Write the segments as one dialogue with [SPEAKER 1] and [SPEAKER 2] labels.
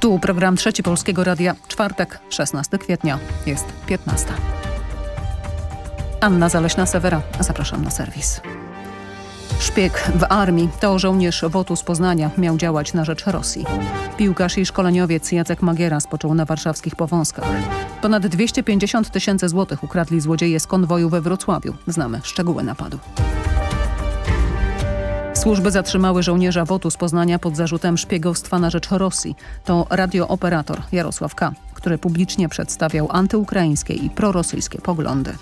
[SPEAKER 1] Tu program Trzeci Polskiego Radia, czwartek, 16 kwietnia, jest 15. Anna Zaleśna-Sewera, zapraszam na serwis. Szpieg w armii to żołnierz WOTU z Poznania miał działać na rzecz Rosji. Piłkarz i szkoleniowiec Jacek Magiera spoczął na warszawskich Powązkach. Ponad 250 tysięcy złotych ukradli złodzieje z konwoju we Wrocławiu. Znamy szczegóły napadu. Służby zatrzymały żołnierza WOTU z Poznania pod zarzutem szpiegostwa na rzecz Rosji. To radiooperator Jarosław K., który publicznie przedstawiał antyukraińskie i prorosyjskie poglądy.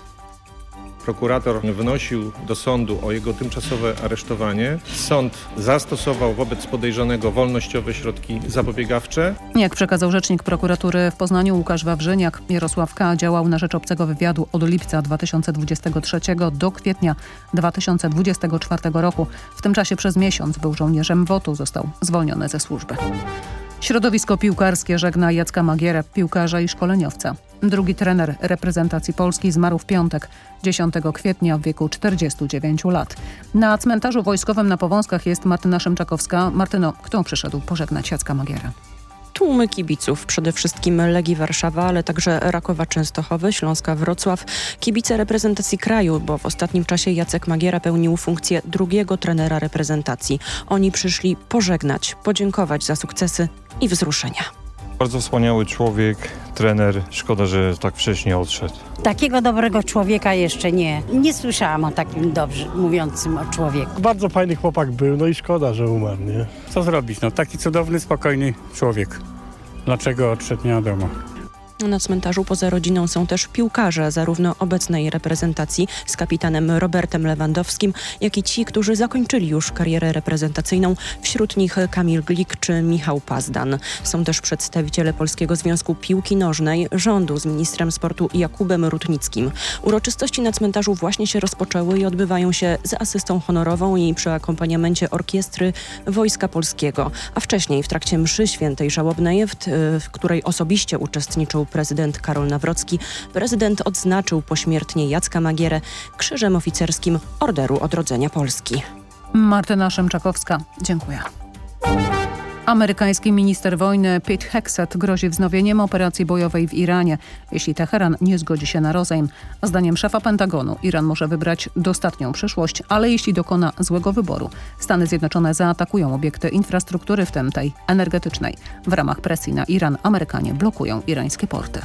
[SPEAKER 2] Prokurator wnosił do sądu o jego tymczasowe aresztowanie. Sąd zastosował wobec podejrzanego wolnościowe środki zapobiegawcze.
[SPEAKER 1] Jak przekazał rzecznik prokuratury w Poznaniu Łukasz Wawrzyniak, Jarosław K. działał na rzecz obcego wywiadu od lipca 2023 do kwietnia 2024 roku. W tym czasie przez miesiąc był żołnierzem WOTU, został zwolniony ze służby. Środowisko piłkarskie żegna Jacka Magierę, piłkarza i szkoleniowca. Drugi trener reprezentacji Polski zmarł w piątek, 10 kwietnia w wieku 49 lat. Na cmentarzu wojskowym na Powązkach jest Martyna Szymczakowska. Martyno, kto przyszedł pożegnać Jacka Magierę?
[SPEAKER 3] Tłumy kibiców, przede wszystkim Legii Warszawa, ale także Rakowa Częstochowy, Śląska Wrocław, kibice reprezentacji kraju, bo w ostatnim czasie Jacek Magiera pełnił funkcję drugiego trenera reprezentacji. Oni przyszli pożegnać, podziękować za sukcesy i wzruszenia.
[SPEAKER 4] Bardzo wspaniały człowiek, trener. Szkoda, że tak wcześnie odszedł.
[SPEAKER 5] Takiego dobrego człowieka jeszcze nie. Nie słyszałam o takim dobrze mówiącym o człowieku.
[SPEAKER 6] Bardzo fajny chłopak był, no i szkoda, że umarł, nie?
[SPEAKER 7] Co zrobić? No taki cudowny, spokojny człowiek. Dlaczego odszedł nie wiadomo.
[SPEAKER 3] Na cmentarzu poza rodziną są też piłkarze zarówno obecnej reprezentacji z kapitanem Robertem Lewandowskim, jak i ci, którzy zakończyli już karierę reprezentacyjną. Wśród nich Kamil Glik czy Michał Pazdan. Są też przedstawiciele Polskiego Związku Piłki Nożnej, rządu z ministrem sportu Jakubem Rutnickim. Uroczystości na cmentarzu właśnie się rozpoczęły i odbywają się z asystą honorową i przy akompaniamencie orkiestry Wojska Polskiego. A wcześniej w trakcie mszy świętej żałobnej, w, w której osobiście uczestniczył prezydent Karol Nawrocki, prezydent odznaczył pośmiertnie Jacka Magierę krzyżem oficerskim Orderu Odrodzenia Polski.
[SPEAKER 1] Martyna Szymczakowska, dziękuję. Amerykański minister wojny Pete Hexet grozi wznowieniem operacji bojowej w Iranie, jeśli Teheran nie zgodzi się na rozejm. Zdaniem szefa Pentagonu Iran może wybrać dostatnią przyszłość, ale jeśli dokona złego wyboru, Stany Zjednoczone zaatakują obiekty infrastruktury, w tym tej energetycznej. W ramach presji na Iran Amerykanie blokują irańskie porty.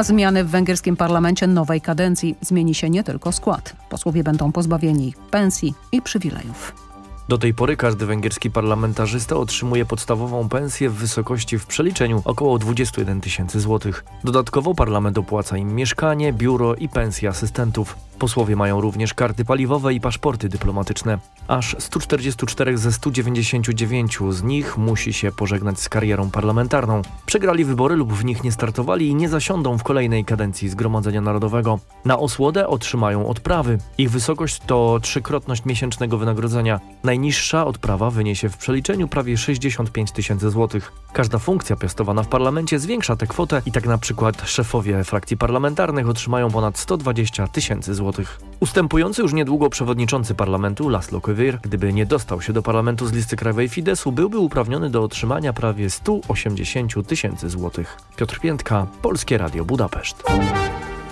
[SPEAKER 1] Zmiany w węgierskim parlamencie nowej kadencji zmieni się nie tylko skład. Posłowie będą pozbawieni pensji i przywilejów.
[SPEAKER 8] Do tej pory każdy węgierski parlamentarzysta otrzymuje podstawową pensję w wysokości w przeliczeniu około 21 tysięcy złotych. Dodatkowo parlament opłaca im mieszkanie, biuro i pensje asystentów. Posłowie mają również karty paliwowe i paszporty dyplomatyczne. Aż 144 ze 199 z nich musi się pożegnać z karierą parlamentarną. Przegrali wybory lub w nich nie startowali i nie zasiądą w kolejnej kadencji Zgromadzenia Narodowego. Na osłodę otrzymają odprawy. Ich wysokość to trzykrotność miesięcznego wynagrodzenia. Najniższa odprawa wyniesie w przeliczeniu prawie 65 tysięcy złotych. Każda funkcja piastowana w parlamencie zwiększa tę kwotę i tak na przykład szefowie frakcji parlamentarnych otrzymają ponad 120 tysięcy złotych. Ustępujący już niedługo przewodniczący parlamentu Laszlo Kowir, gdyby nie dostał się do parlamentu z listy krajowej Fidesu, byłby uprawniony do otrzymania prawie 180 tysięcy złotych. Piotr Piętka, Polskie Radio Budapeszt.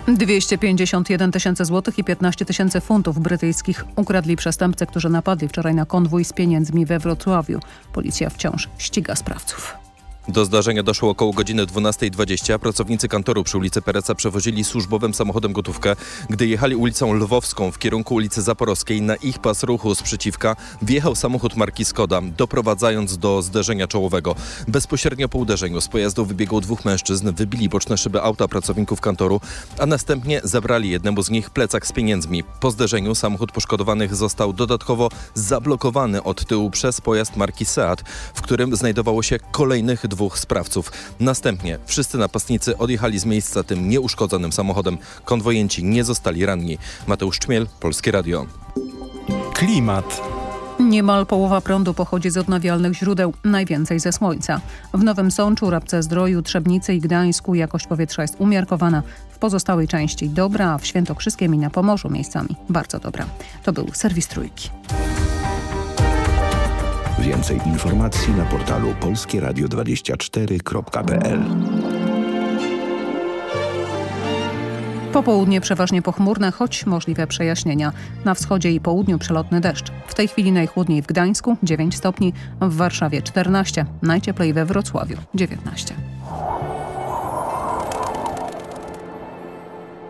[SPEAKER 1] 251 tysięcy złotych i 15 tysięcy funtów brytyjskich ukradli przestępcy, którzy napadli wczoraj na konwój z pieniędzmi we Wrocławiu. Policja wciąż ściga sprawców.
[SPEAKER 9] Do zdarzenia doszło około godziny 12.20. Pracownicy kantoru przy ulicy Pereca przewozili służbowym samochodem gotówkę. Gdy jechali ulicą Lwowską w kierunku ulicy Zaporowskiej, na ich pas ruchu z wjechał samochód marki Skoda, doprowadzając do zderzenia czołowego. Bezpośrednio po uderzeniu z pojazdu wybiegło dwóch mężczyzn, wybili boczne szyby auta pracowników kantoru, a następnie zabrali jednemu z nich plecak z pieniędzmi. Po zderzeniu samochód poszkodowanych został dodatkowo zablokowany od tyłu przez pojazd marki Seat, w którym znajdowało się kolejnych dwóch sprawców. Następnie wszyscy napastnicy odjechali z miejsca tym nieuszkodzonym samochodem. Konwojenci nie zostali ranni. Mateusz Czmiel, Polskie Radio.
[SPEAKER 1] Klimat. Niemal połowa prądu pochodzi z odnawialnych źródeł, najwięcej ze słońca. W Nowym Sączu, Rabce Zdroju, Trzebnicy i Gdańsku jakość powietrza jest umiarkowana. W pozostałej części dobra, a w Świętokrzyskiem i na Pomorzu miejscami bardzo dobra. To był serwis Trójki.
[SPEAKER 10] Więcej informacji na portalu polskieradio24.pl
[SPEAKER 1] Popołudnie przeważnie pochmurne, choć możliwe przejaśnienia. Na wschodzie i południu przelotny deszcz. W tej chwili najchłodniej w Gdańsku 9 stopni, w Warszawie 14, najcieplej we Wrocławiu 19.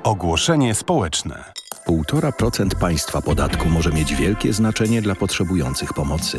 [SPEAKER 11] Ogłoszenie społeczne.
[SPEAKER 10] 1,5% państwa podatku może mieć wielkie znaczenie dla potrzebujących pomocy.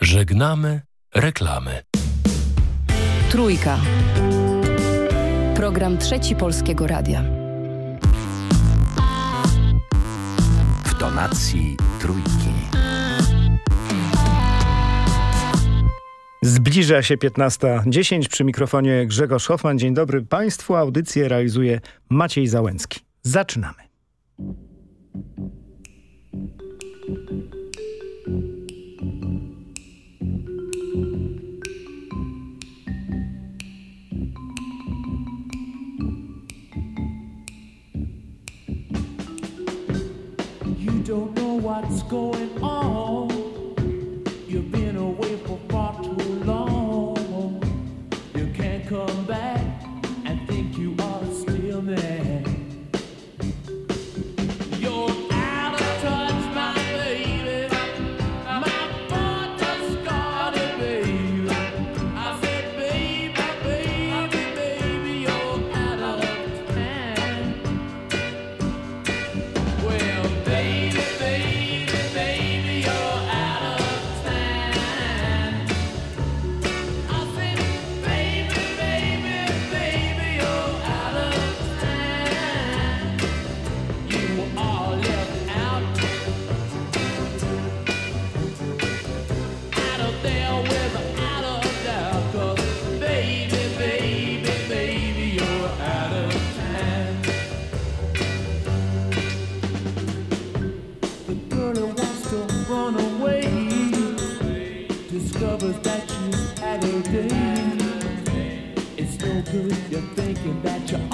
[SPEAKER 12] Żegnamy reklamy.
[SPEAKER 13] Trójka. Program Trzeci Polskiego Radia.
[SPEAKER 10] W tonacji trójki.
[SPEAKER 14] Zbliża się 15.10 przy mikrofonie Grzegorz Hoffman. Dzień dobry Państwu. Audycję realizuje Maciej Załęcki. Zaczynamy.
[SPEAKER 15] don't know what's going on. You've been away for far too long. You can't come back. good, you're thinking that you're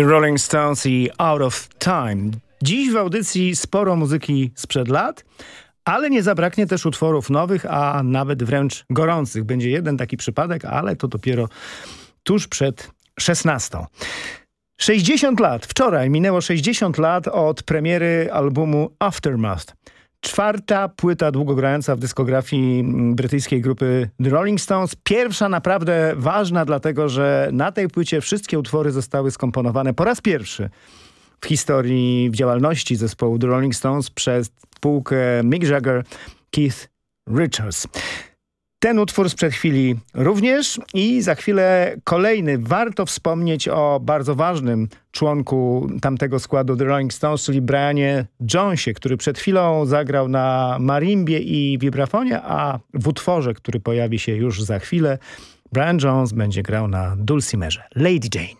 [SPEAKER 15] The
[SPEAKER 14] Rolling Stones i Out of Time. Dziś w audycji sporo muzyki sprzed lat, ale nie zabraknie też utworów nowych, a nawet wręcz gorących. Będzie jeden taki przypadek, ale to dopiero tuż przed 16. 60 lat. Wczoraj minęło 60 lat od premiery albumu Aftermath. Czwarta płyta długogrająca w dyskografii brytyjskiej grupy The Rolling Stones. Pierwsza naprawdę ważna, dlatego że na tej płycie wszystkie utwory zostały skomponowane po raz pierwszy w historii w działalności zespołu The Rolling Stones przez spółkę Mick Jagger, Keith Richards. Ten utwór sprzed chwili również i za chwilę kolejny. Warto wspomnieć o bardzo ważnym członku tamtego składu The Rolling Stones, czyli Brianie Jonesie, który przed chwilą zagrał na marimbie i vibrafonie, a w utworze, który pojawi się już za chwilę, Brian Jones będzie grał na dulcimerze. Lady Jane.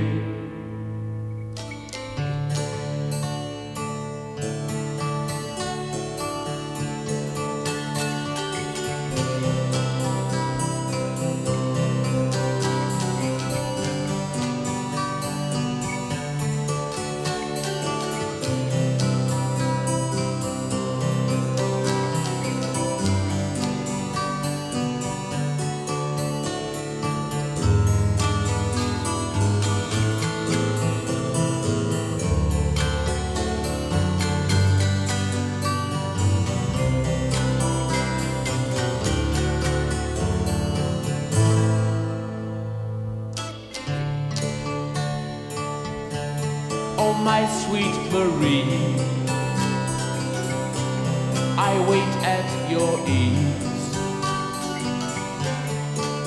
[SPEAKER 15] I wait at your ease.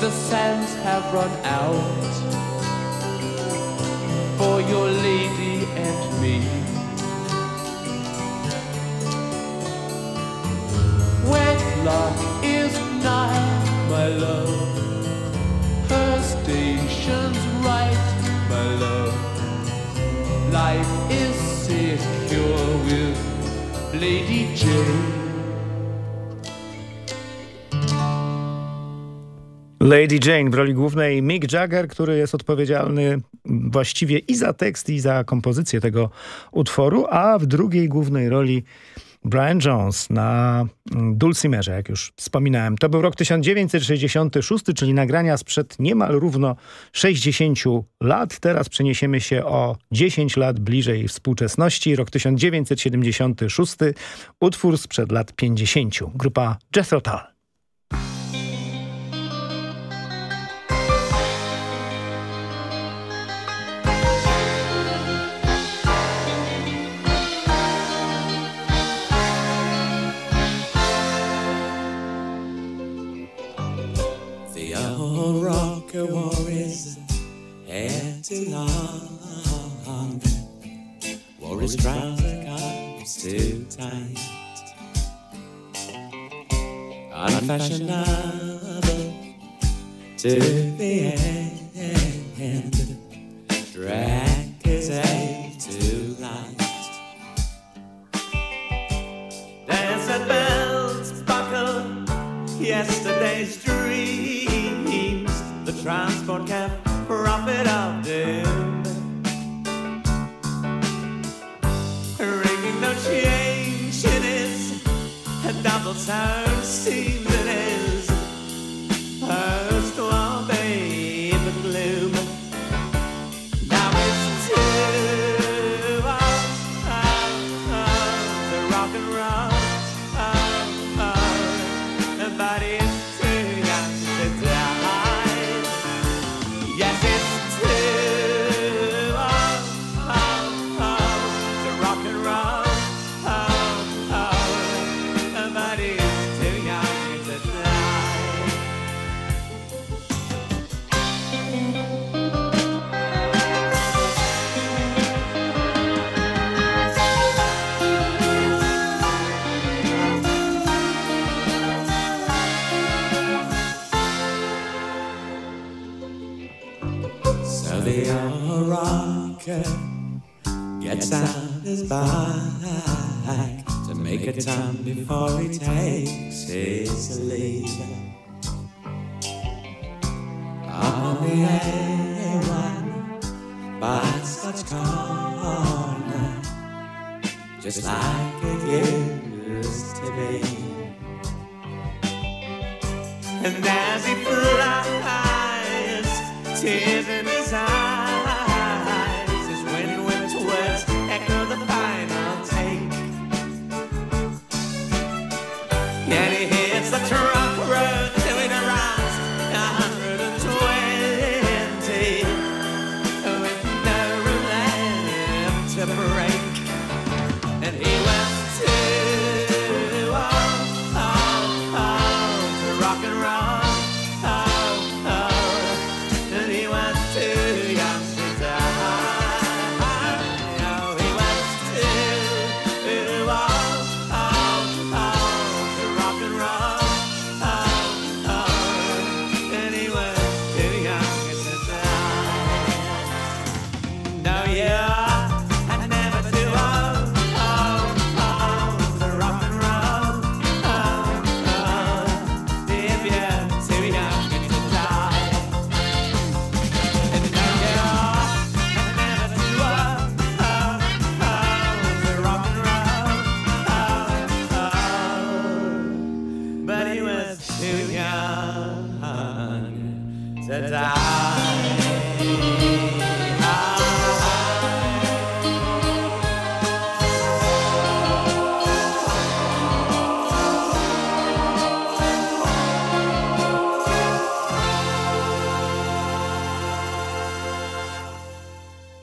[SPEAKER 15] The sands have run out for your lady and me. Wedlock is nigh, my love. Her station's Lady Jane.
[SPEAKER 14] Lady Jane w roli głównej Mick Jagger, który jest odpowiedzialny właściwie i za tekst, i za kompozycję tego utworu, a w drugiej głównej roli Brian Jones na mm, Dulcimerze, jak już wspominałem. To był rok 1966, czyli nagrania sprzed niemal równo 60 lat. Teraz przeniesiemy się o 10 lat bliżej współczesności. Rok 1976, utwór sprzed lat 50. Grupa Jethro Tull.
[SPEAKER 15] still on. Worries drive I'm too tight.
[SPEAKER 16] Unfashionable to the end. Drag is a too light. Dance at bells buckle yesterday's dreams. The transport camp prophet of doom. Ringing no change in his double tone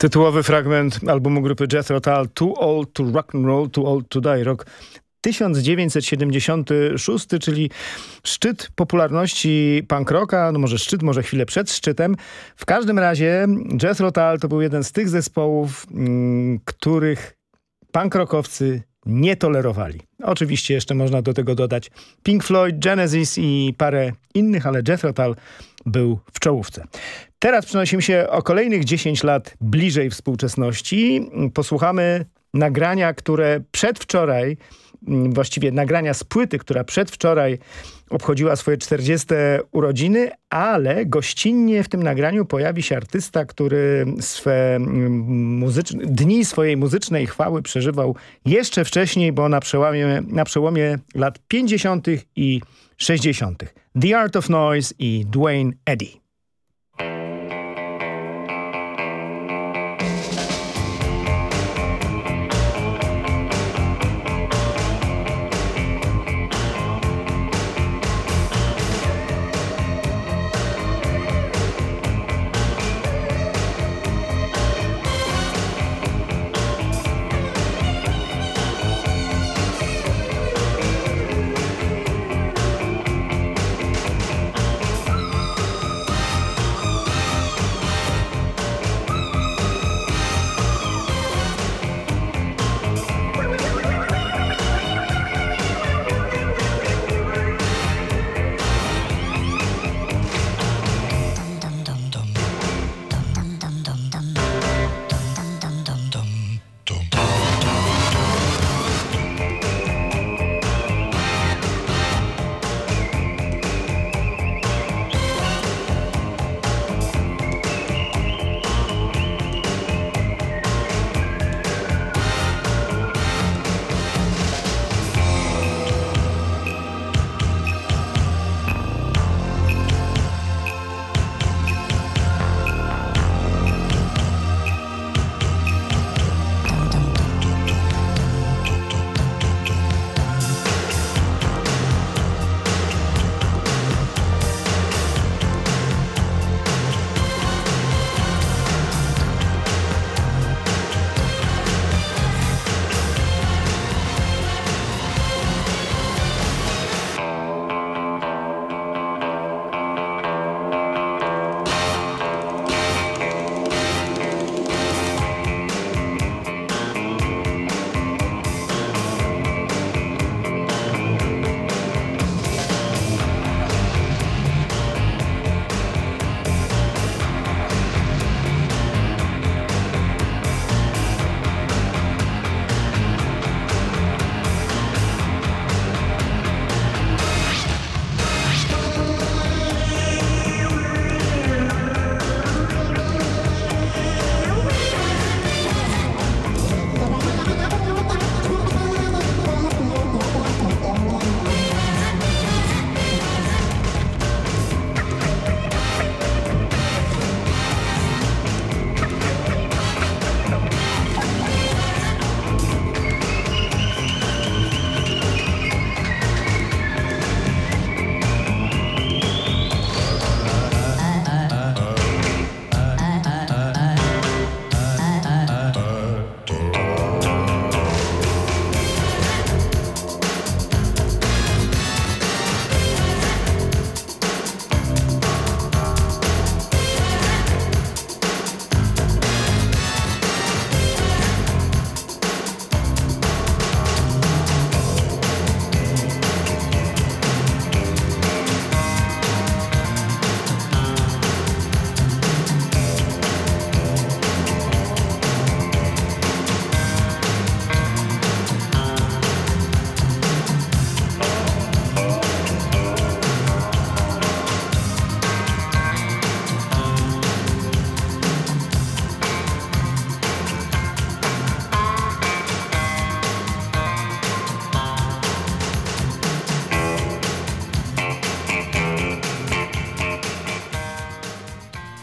[SPEAKER 14] Tytułowy fragment albumu grupy Jethro Tull Too Old to Rock and Roll, Too Old to Die. Rok 1976, czyli szczyt popularności punk rocka, no może szczyt, może chwilę przed szczytem. W każdym razie Jethro Tull to był jeden z tych zespołów, mm, których punk rockowcy nie tolerowali. Oczywiście jeszcze można do tego dodać Pink Floyd, Genesis i parę innych, ale Jethro Tull był w czołówce. Teraz przenosimy się o kolejnych 10 lat bliżej współczesności. Posłuchamy nagrania, które przedwczoraj, mm, właściwie nagrania z płyty, która przedwczoraj obchodziła swoje 40 urodziny, ale gościnnie w tym nagraniu pojawi się artysta, który swe mm, muzyczne, dni swojej muzycznej chwały przeżywał jeszcze wcześniej, bo na przełomie, na przełomie lat 50. i 60. The Art of Noise i Dwayne Eddy.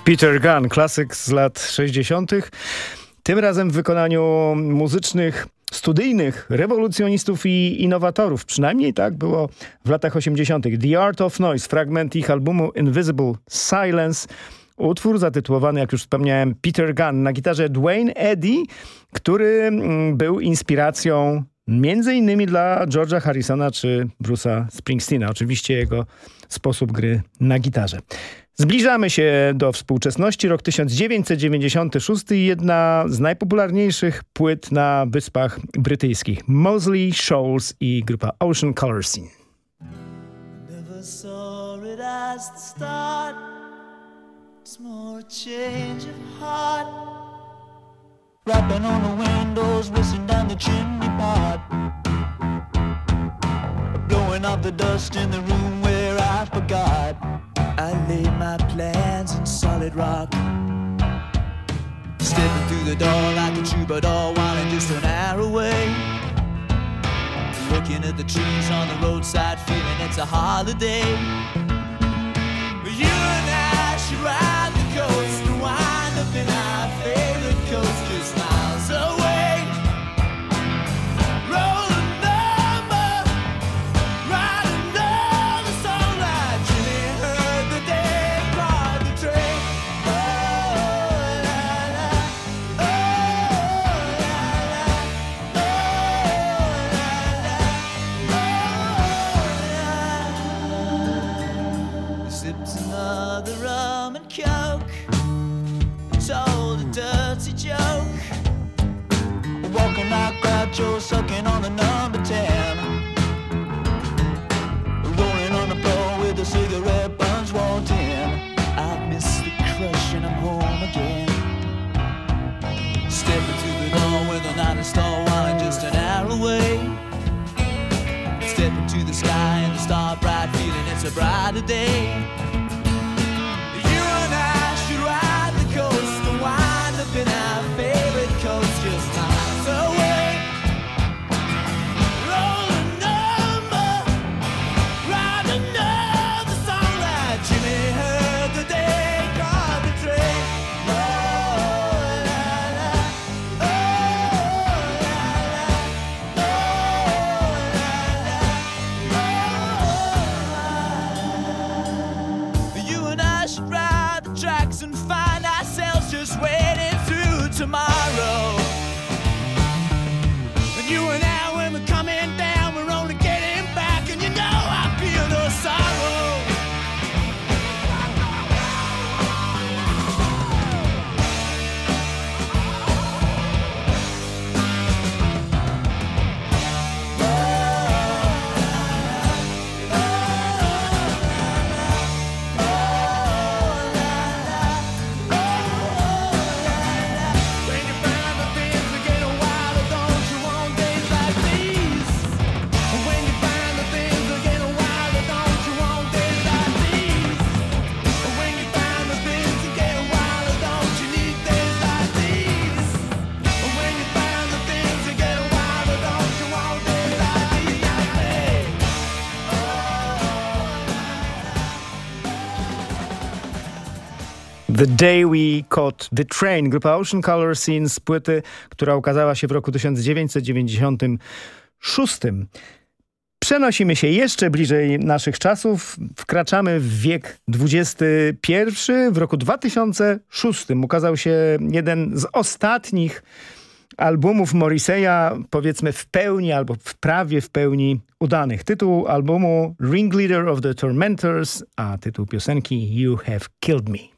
[SPEAKER 14] Peter Gunn, klasyk z lat 60. Tym razem w wykonaniu muzycznych, studyjnych, rewolucjonistów i innowatorów. Przynajmniej tak było w latach 80. The Art of Noise, fragment ich albumu Invisible Silence. Utwór zatytułowany, jak już wspomniałem, Peter Gunn. Na gitarze Dwayne Eddy, który mm, był inspiracją między innymi dla George'a Harrisona czy Bruce'a Springsteena. Oczywiście jego sposób gry na gitarze. Zbliżamy się do współczesności. Rok 1996 i jedna z najpopularniejszych płyt na Wyspach Brytyjskich. Mosley, Shoals i grupa Ocean Color Scene.
[SPEAKER 17] Never saw it as the start. It's more change of heart. Rapping on the windows, whistling down the chimney pot. Blowing off the dust in the room where I forgot. I laid my plans in solid rock. Stepping through the door like a troubadour, wanting just an hour away. Looking at the trees on the roadside, feeling it's a holiday. You and I should ride the coast and wind up in like sucking on the number ten. Rolling on the floor with a cigarette buns wanting. I miss the crush and I'm home again. Stepping through the door with a night star wine just an hour away. Stepping to the sky and the star bright, feeling it's a brighter day. The Day
[SPEAKER 14] We Caught the Train, grupa Ocean Color Scene z płyty, która ukazała się w roku 1996. Przenosimy się jeszcze bliżej naszych czasów. Wkraczamy w wiek XXI. W roku 2006 ukazał się jeden z ostatnich albumów Morrissey'a, powiedzmy w pełni albo w prawie w pełni udanych. Tytuł albumu Ringleader of the Tormentors, a tytuł piosenki You Have Killed Me.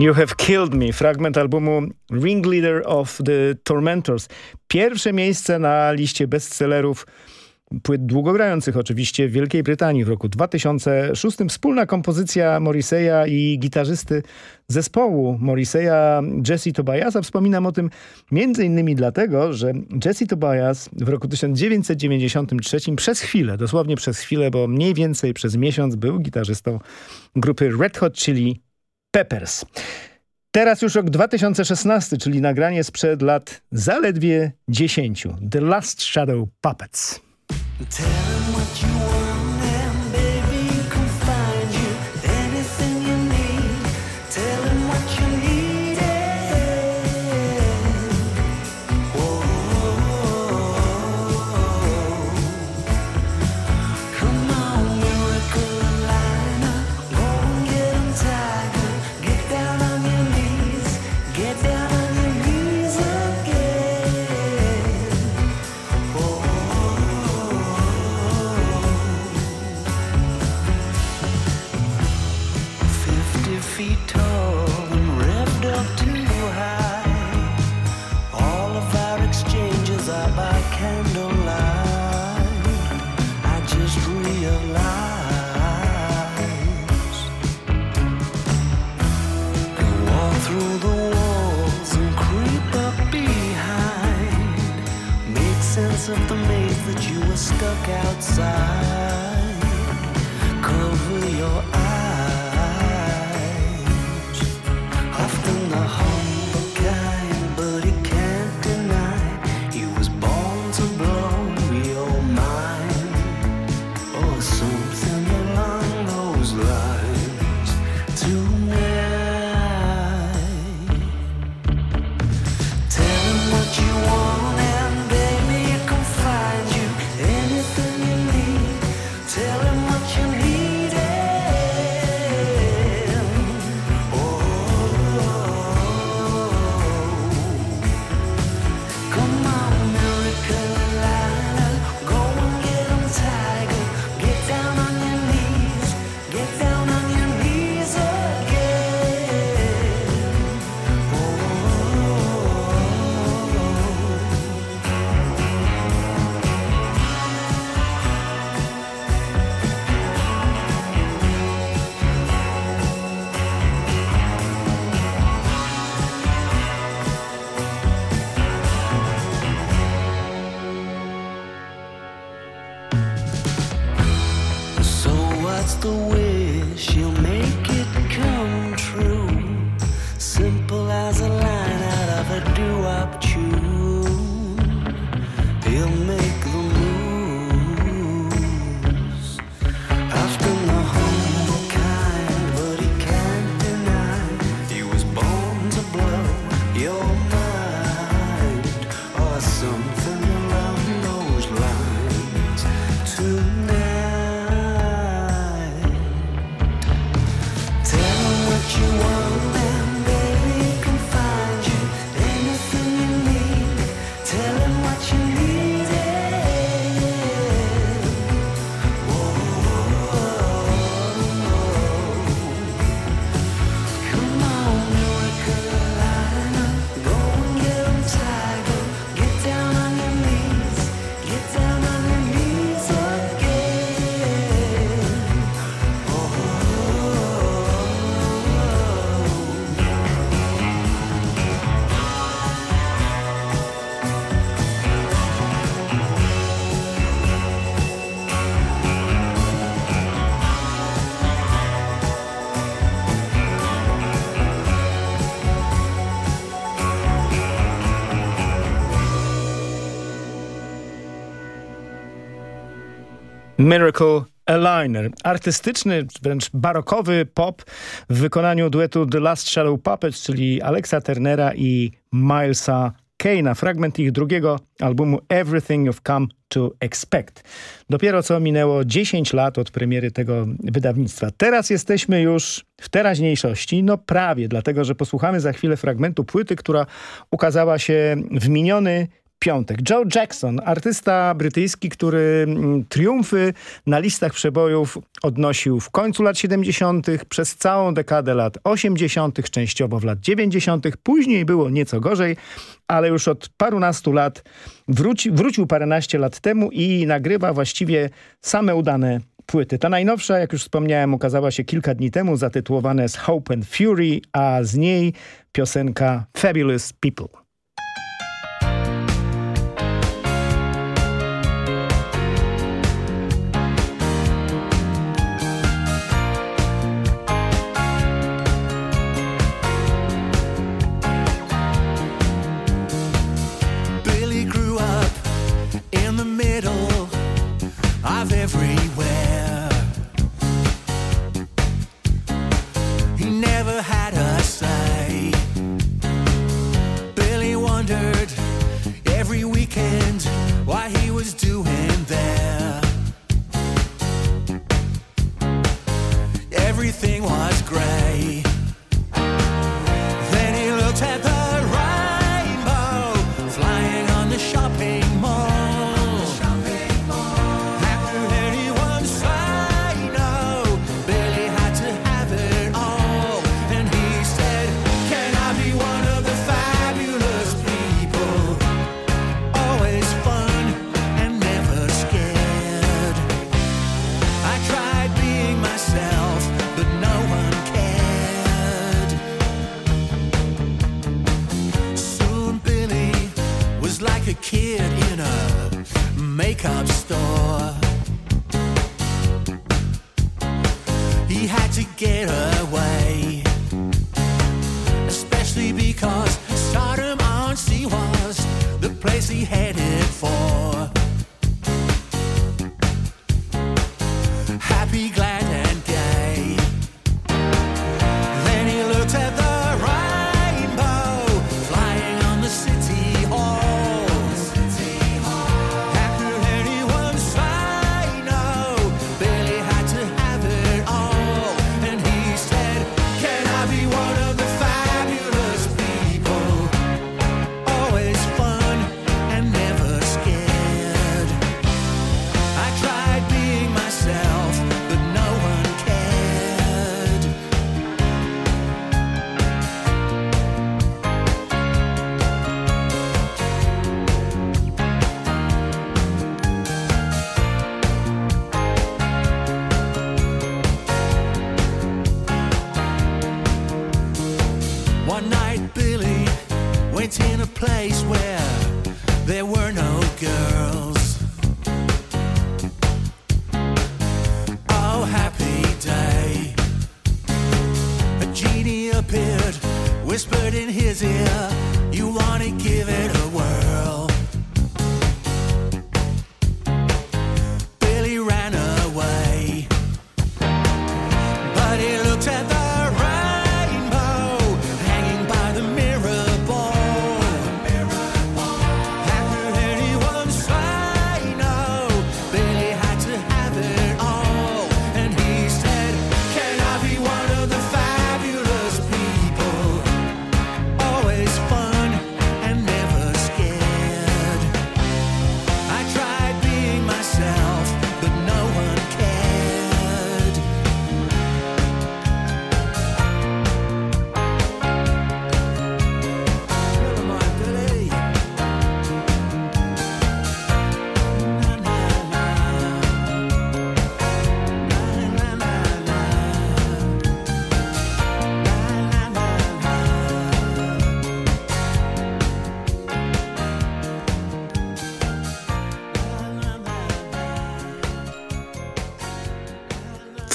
[SPEAKER 17] You
[SPEAKER 18] Have Killed Me,
[SPEAKER 14] fragment albumu Ringleader of the Tormentors. Pierwsze miejsce na liście bestsellerów płyt długogrających oczywiście w Wielkiej Brytanii w roku 2006. Wspólna kompozycja Morriseya i gitarzysty zespołu Morriseya Jesse Tobiasa. Wspominam o tym m.in. dlatego, że Jesse Tobias w roku 1993 przez chwilę, dosłownie przez chwilę, bo mniej więcej przez miesiąc był gitarzystą grupy Red Hot Chili Peppers. Teraz już rok 2016, czyli nagranie sprzed lat zaledwie 10. The Last Shadow Puppets.
[SPEAKER 18] Tell him what you were. of the maze that you were stuck outside.
[SPEAKER 15] Miracle Aligner. Artystyczny, wręcz barokowy pop w wykonaniu duetu The Last Shadow Puppets, czyli Alexa Turnera i Milesa Kane'a. Fragment ich drugiego albumu Everything You've Come to Expect. Dopiero co minęło 10 lat od premiery tego wydawnictwa. Teraz jesteśmy już w teraźniejszości, no prawie, dlatego że posłuchamy za chwilę fragmentu płyty, która ukazała się w miniony piątek. Joe Jackson, artysta brytyjski, który mm, triumfy na listach przebojów odnosił w końcu lat 70., przez całą dekadę lat 80., częściowo w lat 90., później było nieco gorzej, ale już od parunastu lat wróci, wrócił paręnaście lat temu i nagrywa właściwie same udane płyty. Ta najnowsza, jak już wspomniałem, ukazała się kilka dni temu, zatytułowana jest Hope and Fury, a z niej piosenka Fabulous People.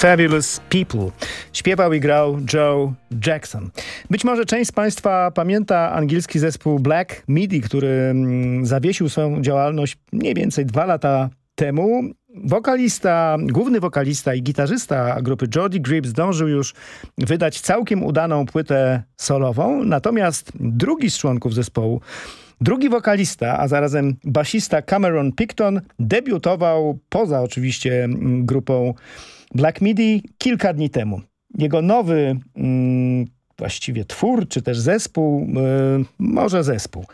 [SPEAKER 19] Fabulous People.
[SPEAKER 14] Śpiewał i grał Joe Jackson. Być może część z Państwa pamięta angielski zespół Black Midi, który mm, zawiesił swoją działalność mniej więcej dwa lata temu. Wokalista, główny wokalista i gitarzysta grupy Jody Grip zdążył już wydać całkiem udaną płytę solową, natomiast drugi z członków zespołu Drugi wokalista, a zarazem basista Cameron Picton debiutował poza oczywiście mm, grupą Black Midi kilka dni temu. Jego nowy mm, właściwie twór, czy też zespół, y, może zespół,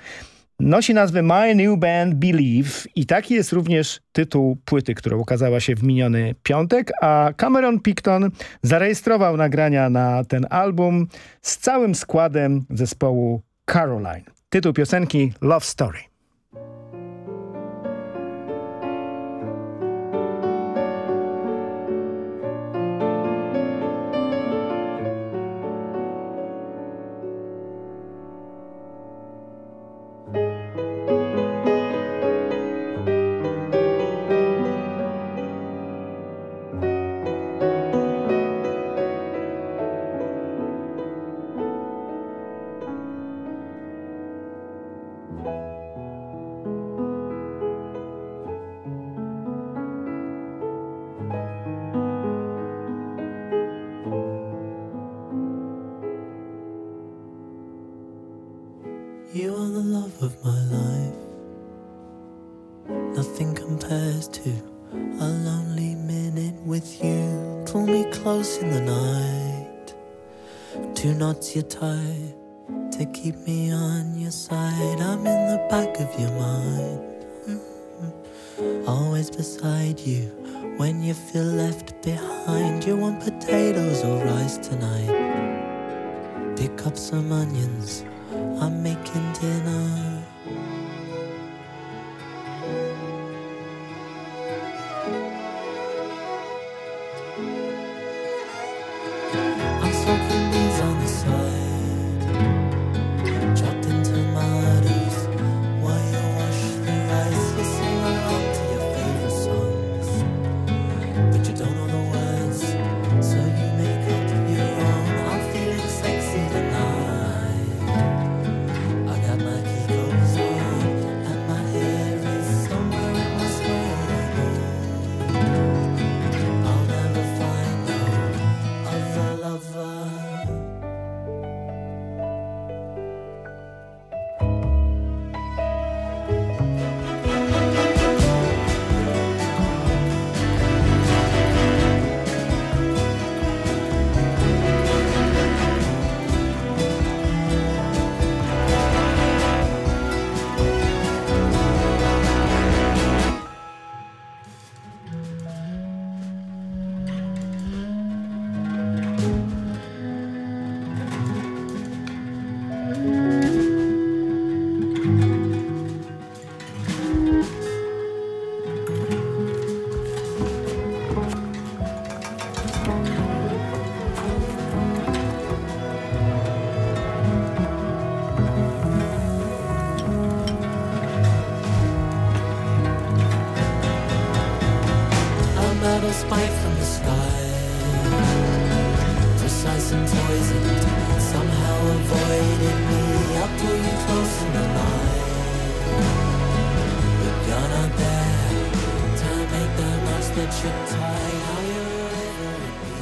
[SPEAKER 14] nosi nazwę My New Band Believe i taki jest również tytuł płyty, która ukazała się w miniony piątek, a Cameron Picton zarejestrował nagrania na ten album z całym składem zespołu Caroline. Tytuł piosenki Love Story.
[SPEAKER 15] You tie to keep me on your side. I'm in the back of your mind, mm-hmm. always beside you. When you feel left behind, you want potatoes or rice tonight. Pick up some onions, I'm making dinner.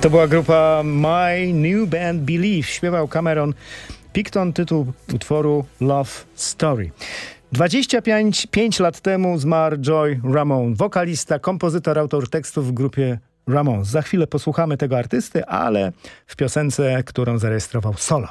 [SPEAKER 15] To była grupa My New Band Believe. Śpiewał Cameron Picton, tytuł utworu Love Story. 25 5 lat temu zmarł Joy Ramone, wokalista, kompozytor, autor tekstów w grupie Ramones. Za chwilę posłuchamy tego artysty, ale w piosence, którą zarejestrował solo.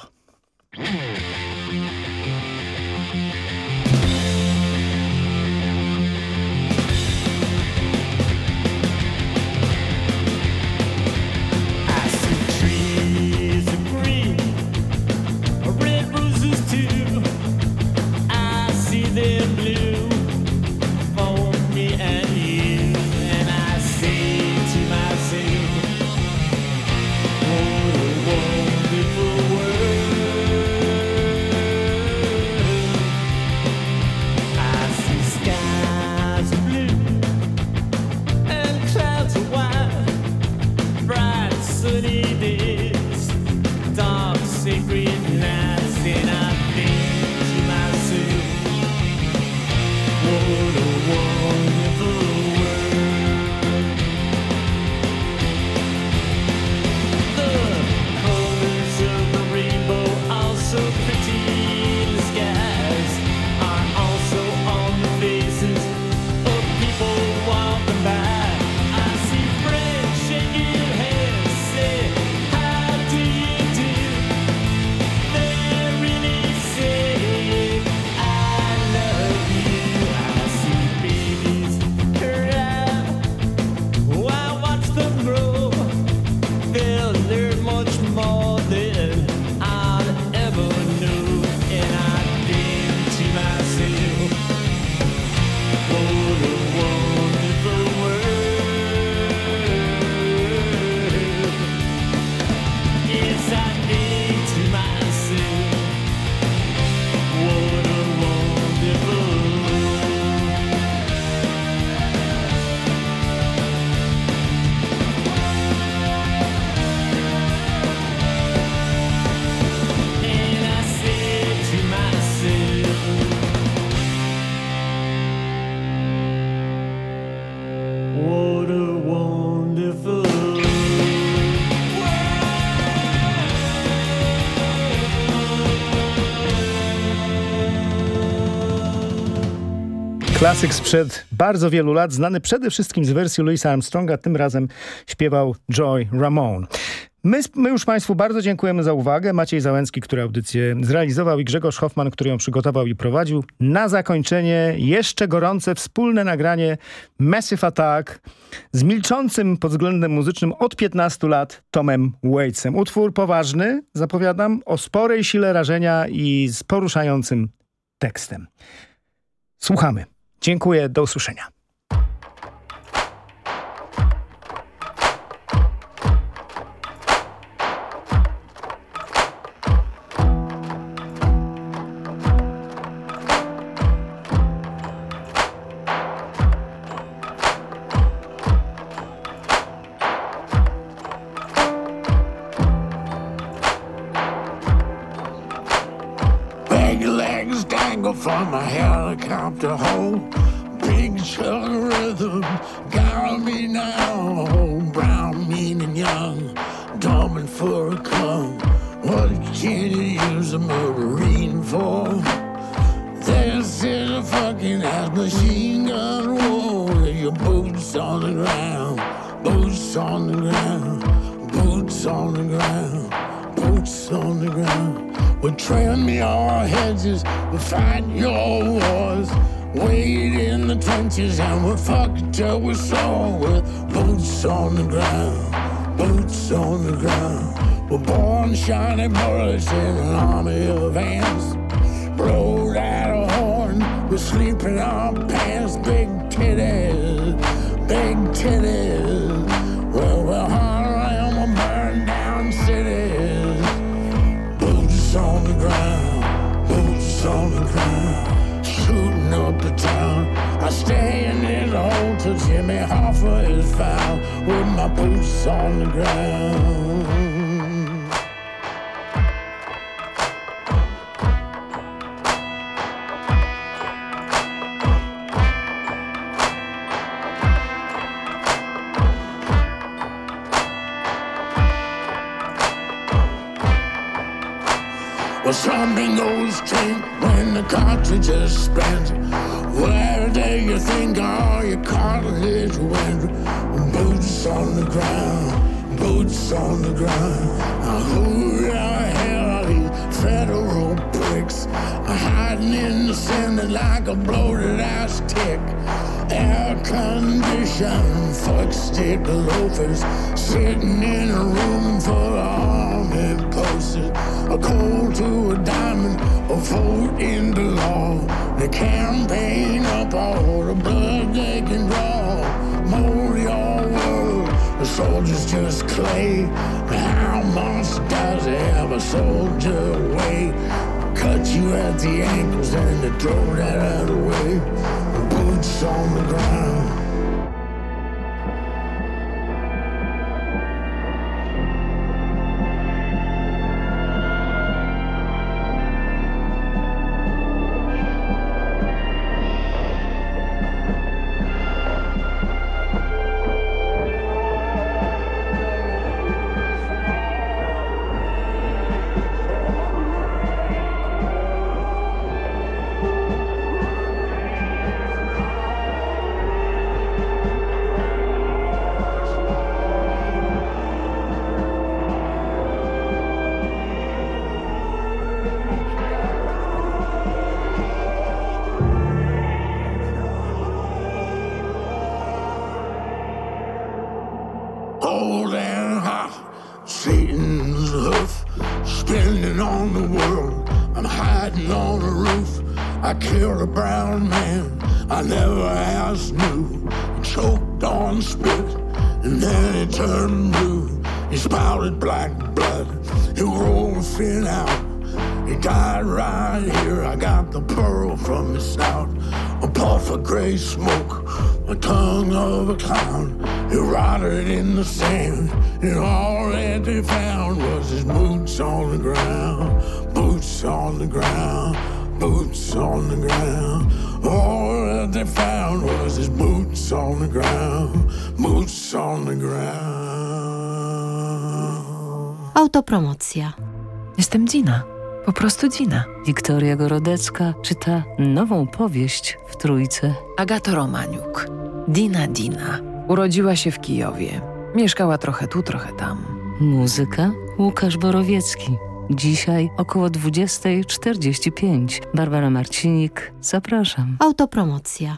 [SPEAKER 14] Klasyk sprzed bardzo wielu lat, znany przede wszystkim z wersji Louisa Armstronga, tym razem śpiewał Joy Ramone. My, my, już Państwu bardzo dziękujemy za uwagę. Maciej Załęcki, który audycję zrealizował i Grzegorz Hoffman, który ją przygotował i prowadził. Na zakończenie jeszcze gorące wspólne nagranie Massive Attack z milczącym pod względem muzycznym od 15 lat Tomem Waitsem. Utwór poważny, zapowiadam, o sporej sile rażenia i z poruszającym tekstem. Słuchamy. Dziękuję, do usłyszenia.
[SPEAKER 20] Rhythm, got me now. Brown, mean and young, dumb and full of cum. What can you use a marine for? This is a fucking ass machine gun war. Your boots on the ground, boots on the ground, boots on the ground, boots on the ground. We trim your hedges, we fight your wars. Wait in the trenches and we're fucked till we're sore with boots on the ground, boots on the ground. We're born shiny bullets in an army of ants. Blow that horn, we're sleeping on pants, big titties, big titties. Well, we're hard around, we'll burn down cities. Boots on the ground, shooting up the town. I stay in this hole till Jimmy Hoffa is found with my boots on the ground. Well, some bingos drink when the cartridge is on the ground. Who the hell are these federal pricks? Uh, hiding in the Senate like a bloated ass tick. Air conditioned fuck stick loafers sitting in a room full of army posters. A coal to a diamond, a vote into law. The campaign up all the blood they can draw. Mold your world, the soldiers just clay. How much does ever soldier weigh? Cut you at the ankles and they throw that out away. Boots on the ground. On the ground. Boots on the ground.
[SPEAKER 21] Autopromocja.
[SPEAKER 22] Jestem Dina.
[SPEAKER 23] po prostu Dina.
[SPEAKER 24] Wiktoria Gorodecka czyta nową powieść w Trójce.
[SPEAKER 23] Agato Romaniuk. Dina Dina. Urodziła się w Kijowie. Mieszkała trochę tu, trochę tam.
[SPEAKER 24] Muzyka Łukasz Borowiecki. Dzisiaj około 20.45. Barbara Marcinik, zapraszam.
[SPEAKER 25] Autopromocja.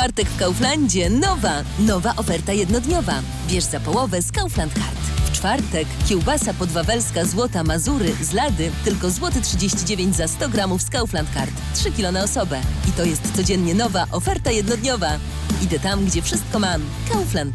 [SPEAKER 26] Czwartek w Kauflandzie nowa, nowa oferta jednodniowa. Bierz za połowę z Kaufland Card. W czwartek kiełbasa podwawelska Złota Mazury z Lady tylko złoty 39 za 100 gramów z Kaufland Card. 3 kilo na osobę. I to jest codziennie nowa oferta jednodniowa. Idę tam, gdzie wszystko mam. Kaufland.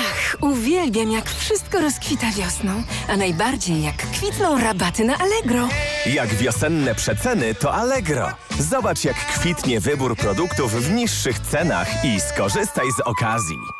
[SPEAKER 27] Ach, uwielbiam jak wszystko rozkwita wiosną, a najbardziej jak kwitną rabaty na Allegro.
[SPEAKER 28] Jak wiosenne przeceny, to Allegro. Zobacz, jak kwitnie wybór produktów w niższych cenach i skorzystaj z okazji.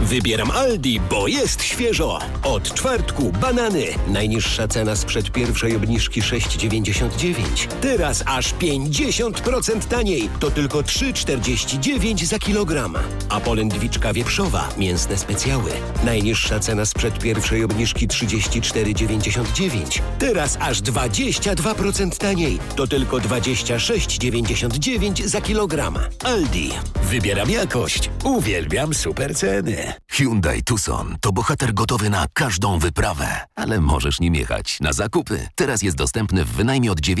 [SPEAKER 29] Wybieram Aldi, bo jest świeżo. Od czwartku banany. Najniższa cena sprzed pierwszej obniżki 6,99. Teraz aż 50% taniej. To tylko 3,49 za kilogram. A polędwiczka wieprzowa, mięsne specjały. Najniższa cena sprzed pierwszej obniżki 34,99. Teraz aż 22% taniej. To tylko 26,99 za kilogram. Aldi. Wybieram jakość. Uwielbiam super ceny.
[SPEAKER 30] Hyundai. Tucson to bohater gotowy na każdą wyprawę, ale możesz nim jechać. Na zakupy. Teraz jest dostępny w wynajmie od 9